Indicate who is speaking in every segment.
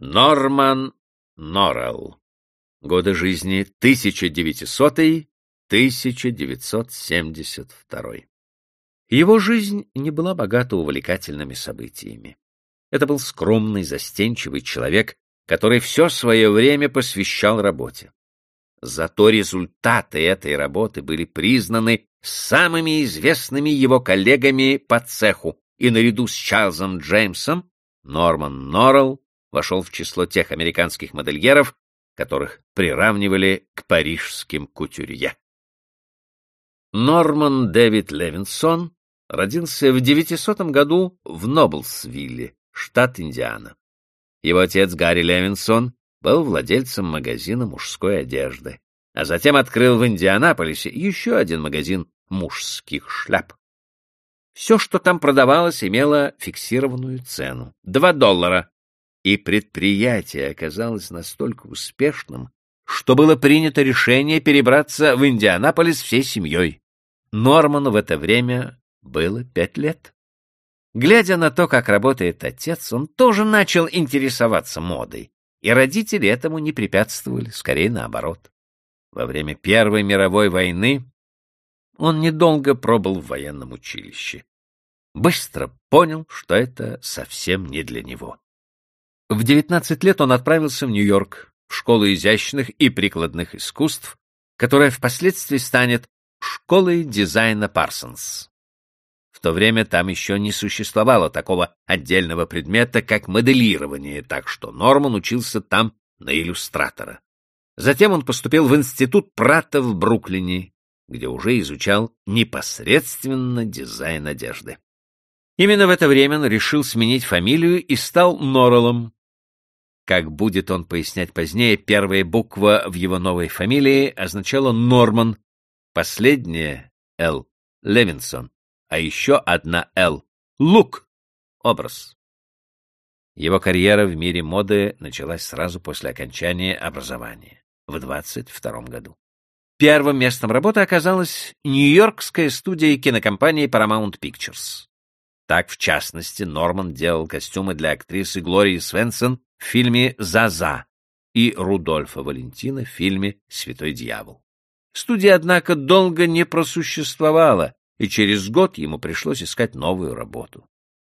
Speaker 1: Норман Норрелл. Годы жизни 1900-1972. Его жизнь не была богата увлекательными событиями. Это был скромный, застенчивый человек, который все свое время посвящал работе. Зато результаты этой работы были признаны самыми известными его коллегами по цеху, и наряду с Чарльзом Джеймсом Норман Норрелл вошел в число тех американских модельеров, которых приравнивали к парижским кутюрье. Норман Дэвид Левинсон родился в 900 году в Ноблсвилле, штат Индиана. Его отец Гарри Левинсон был владельцем магазина мужской одежды, а затем открыл в Индианаполисе еще один магазин мужских шляп. Все, что там продавалось, имело фиксированную цену — 2 доллара, и предприятие оказалось настолько успешным, что было принято решение перебраться в Индианаполис всей семьей. Норману в это время было пять лет. Глядя на то, как работает отец, он тоже начал интересоваться модой, и родители этому не препятствовали, скорее наоборот. Во время Первой мировой войны он недолго пробыл в военном училище. Быстро понял, что это совсем не для него. В 19 лет он отправился в Нью-Йорк, в школу изящных и прикладных искусств, которая впоследствии станет школой дизайна Парсонс. В то время там еще не существовало такого отдельного предмета, как моделирование, так что Норман учился там на иллюстратора. Затем он поступил в институт Пратта в Бруклине, где уже изучал непосредственно дизайн одежды. Именно в это время он решил сменить фамилию и стал Норреллом, как будет он пояснять позднее, первая буква в его новой фамилии означала Норман, последняя — Л. Левинсон, а еще одна Л. Лук. Образ. Его карьера в мире моды началась сразу после окончания образования, в 22 году. Первым местом работы оказалась Нью-Йоркская студия кинокомпании Paramount Pictures. Так, в частности, Норман делал костюмы для актрисы Глории Свенсон в фильме «Заза» и Рудольфа Валентина в фильме «Святой дьявол». Студия, однако, долго не просуществовала, и через год ему пришлось искать новую работу.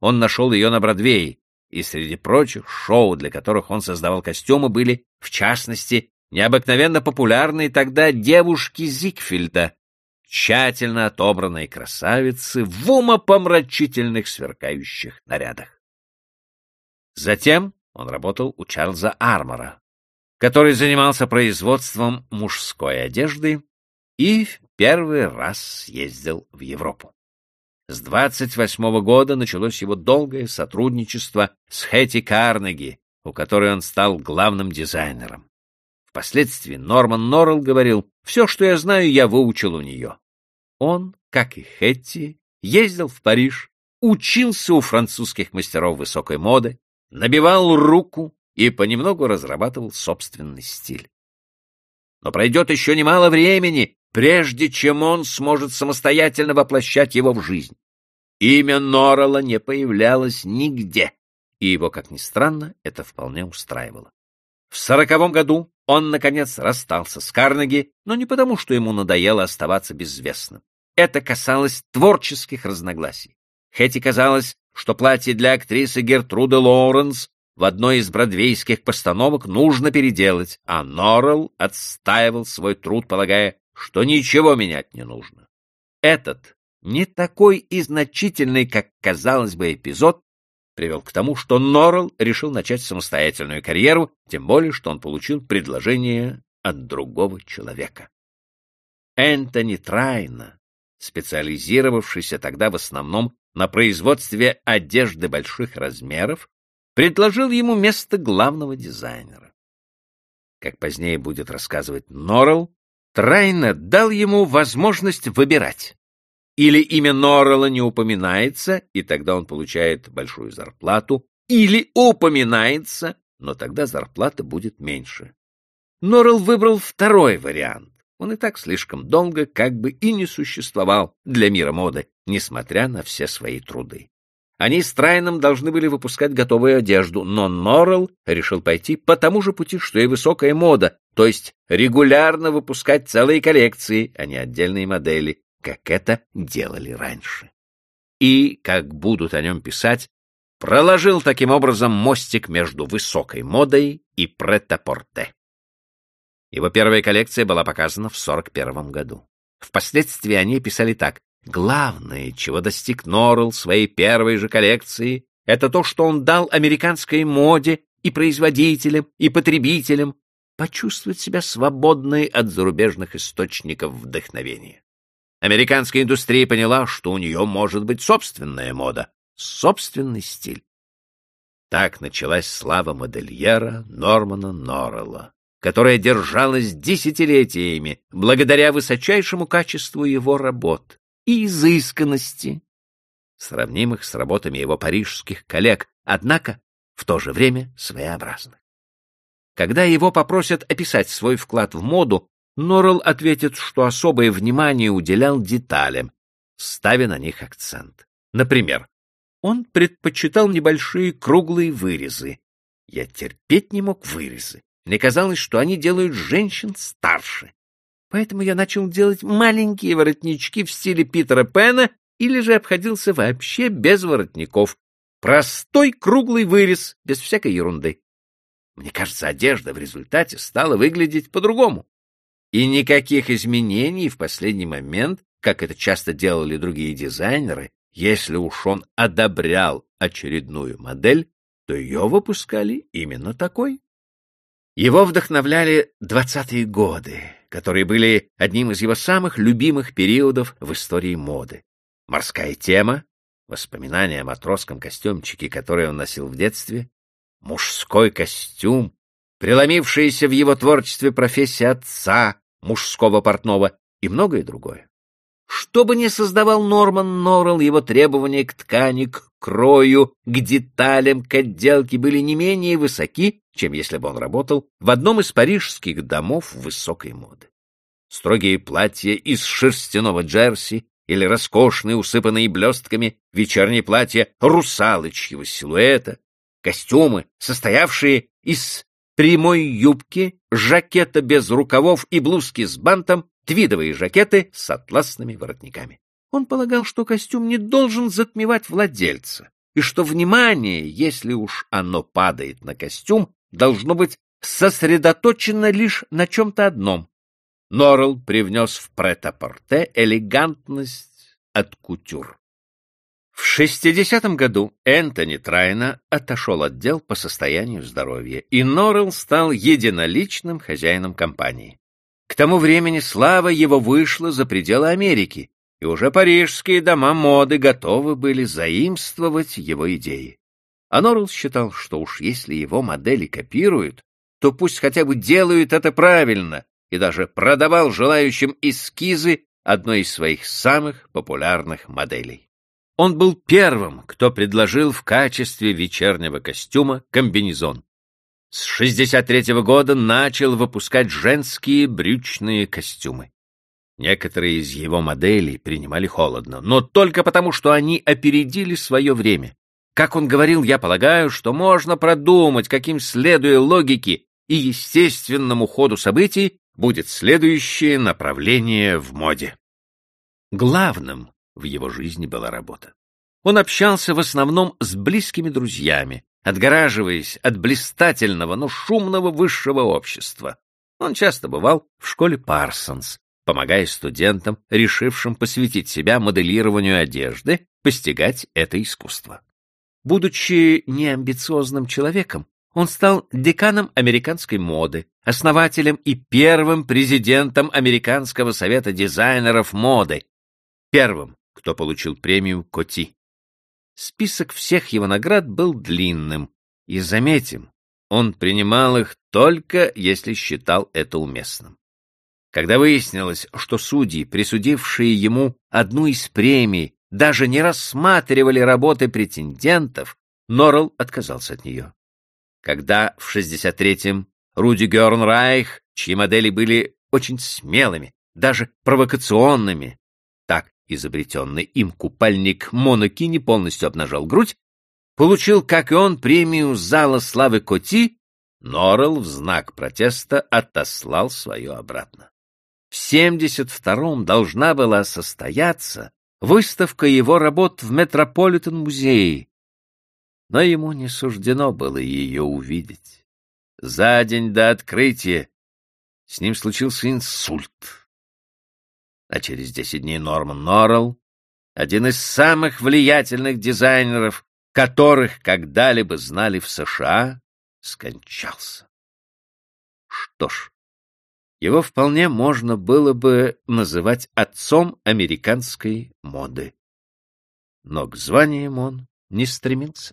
Speaker 1: Он нашел ее на Бродвее, и среди прочих шоу, для которых он создавал костюмы, были, в частности, необыкновенно популярные тогда девушки Зигфельда, тщательно отобранные красавицы в умопомрачительных сверкающих нарядах. Затем он работал у Чарльза Армора, который занимался производством мужской одежды и в первый раз ездил в Европу. С 28 -го года началось его долгое сотрудничество с Хэти Карнеги, у которой он стал главным дизайнером. Впоследствии Норман Норрелл говорил, «Все, что я знаю, я выучил у нее». Он, как и Хэтти, ездил в Париж, учился у французских мастеров высокой моды, набивал руку и понемногу разрабатывал собственный стиль. Но пройдет еще немало времени, прежде чем он сможет самостоятельно воплощать его в жизнь. Имя Норрелла не появлялось нигде, и его, как ни странно, это вполне устраивало. В сороковом году он, наконец, расстался с Карнеги, но не потому, что ему надоело оставаться безвестным. Это касалось творческих разногласий. Хэти казалось, что платье для актрисы Гертруды Лоуренс в одной из бродвейских постановок нужно переделать, а Норрелл отстаивал свой труд, полагая, что ничего менять не нужно. Этот, не такой и значительный, как казалось бы, эпизод, привел к тому, что Норрелл решил начать самостоятельную карьеру, тем более, что он получил предложение от другого человека. Энтони Трайна, специализировавшийся тогда в основном на производстве одежды больших размеров, предложил ему место главного дизайнера. Как позднее будет рассказывать Норрелл, Трайна дал ему возможность выбирать. Или имя Норрелла не упоминается, и тогда он получает большую зарплату, или упоминается, но тогда зарплата будет меньше. Норрелл выбрал второй вариант. Он и так слишком долго как бы и не существовал для мира моды, несмотря на все свои труды. Они с Трайном должны были выпускать готовую одежду, но Норрелл решил пойти по тому же пути, что и высокая мода, то есть регулярно выпускать целые коллекции, а не отдельные модели, как это делали раньше. И, как будут о нем писать, проложил таким образом мостик между высокой модой и претапорте. Его первая коллекция была показана в 41 году. Впоследствии они писали так. Главное, чего достиг Норрелл своей первой же коллекции, это то, что он дал американской моде и производителям, и потребителям почувствовать себя свободной от зарубежных источников вдохновения. Американская индустрия поняла, что у нее может быть собственная мода, собственный стиль. Так началась слава модельера Нормана Норрелла, которая держалась десятилетиями благодаря высочайшему качеству его работ и изысканности, сравнимых с работами его парижских коллег, однако в то же время своеобразных. Когда его попросят описать свой вклад в моду, Норрелл ответит, что особое внимание уделял деталям, ставя на них акцент. Например, он предпочитал небольшие круглые вырезы. Я терпеть не мог вырезы. Мне казалось, что они делают женщин старше. Поэтому я начал делать маленькие воротнички в стиле Питера Пэна или же обходился вообще без воротников. Простой круглый вырез, без всякой ерунды. Мне кажется, одежда в результате стала выглядеть по-другому. И никаких изменений в последний момент, как это часто делали другие дизайнеры, если уж он одобрял очередную модель, то ее выпускали именно такой. Его вдохновляли двадцатые годы, которые были одним из его самых любимых периодов в истории моды. Морская тема, воспоминания о матросском костюмчике, который он носил в детстве, мужской костюм, преломившаяся в его творчестве профессия отца, мужского портного и многое другое. Что бы ни создавал Норман Норрелл, его требования к ткани, к крою, к деталям, к отделке были не менее высоки, чем если бы он работал в одном из парижских домов высокой моды. Строгие платья из шерстяного джерси или роскошные, усыпанные блестками, вечерние платья русалочьего силуэта, костюмы, состоявшие из прямой юбки, жакета без рукавов и блузки с бантом, твидовые жакеты с атласными воротниками. Он полагал, что костюм не должен затмевать владельца, и что внимание, если уж оно падает на костюм, должно быть сосредоточено лишь на чем-то одном. Норрелл привнес в прет-а-порте элегантность от кутюр. В 60-м году Энтони Трайна отошел от дел по состоянию здоровья, и Норрелл стал единоличным хозяином компании. К тому времени слава его вышла за пределы Америки, и уже парижские дома моды готовы были заимствовать его идеи. А Норрелл считал, что уж если его модели копируют, то пусть хотя бы делают это правильно, и даже продавал желающим эскизы одной из своих самых популярных моделей. Он был первым, кто предложил в качестве вечернего костюма комбинезон. С 63 -го года начал выпускать женские брючные костюмы. Некоторые из его моделей принимали холодно, но только потому, что они опередили свое время. Как он говорил, я полагаю, что можно продумать, каким, следуя логике и естественному ходу событий, будет следующее направление в моде. Главным в его жизни была работа. Он общался в основном с близкими друзьями, отгораживаясь от блистательного, но шумного высшего общества. Он часто бывал в школе Парсонс, помогая студентам, решившим посвятить себя моделированию одежды, постигать это искусство. Будучи неамбициозным человеком, он стал деканом американской моды, основателем и первым президентом Американского совета дизайнеров моды, первым, кто получил премию Коти. Список всех его наград был длинным, и, заметим, он принимал их только если считал это уместным. Когда выяснилось, что судьи, присудившие ему одну из премий, даже не рассматривали работы претендентов, Норрелл отказался от нее. Когда в 63-м Руди Гернрайх, чьи модели были очень смелыми, даже провокационными, так изобретенный им купальник монокини полностью обнажал грудь, получил, как и он, премию зала славы Коти, Норрелл в знак протеста отослал свое обратно. В 72-м должна была состояться выставка его работ в Метрополитен-музее, но ему не суждено было ее увидеть. За день до открытия с ним случился инсульт. А через десять дней Норман Норрелл, один из самых влиятельных дизайнеров, которых когда-либо знали в США, скончался. Что ж, его вполне можно было бы называть отцом американской моды. Но к званиям он не стремился.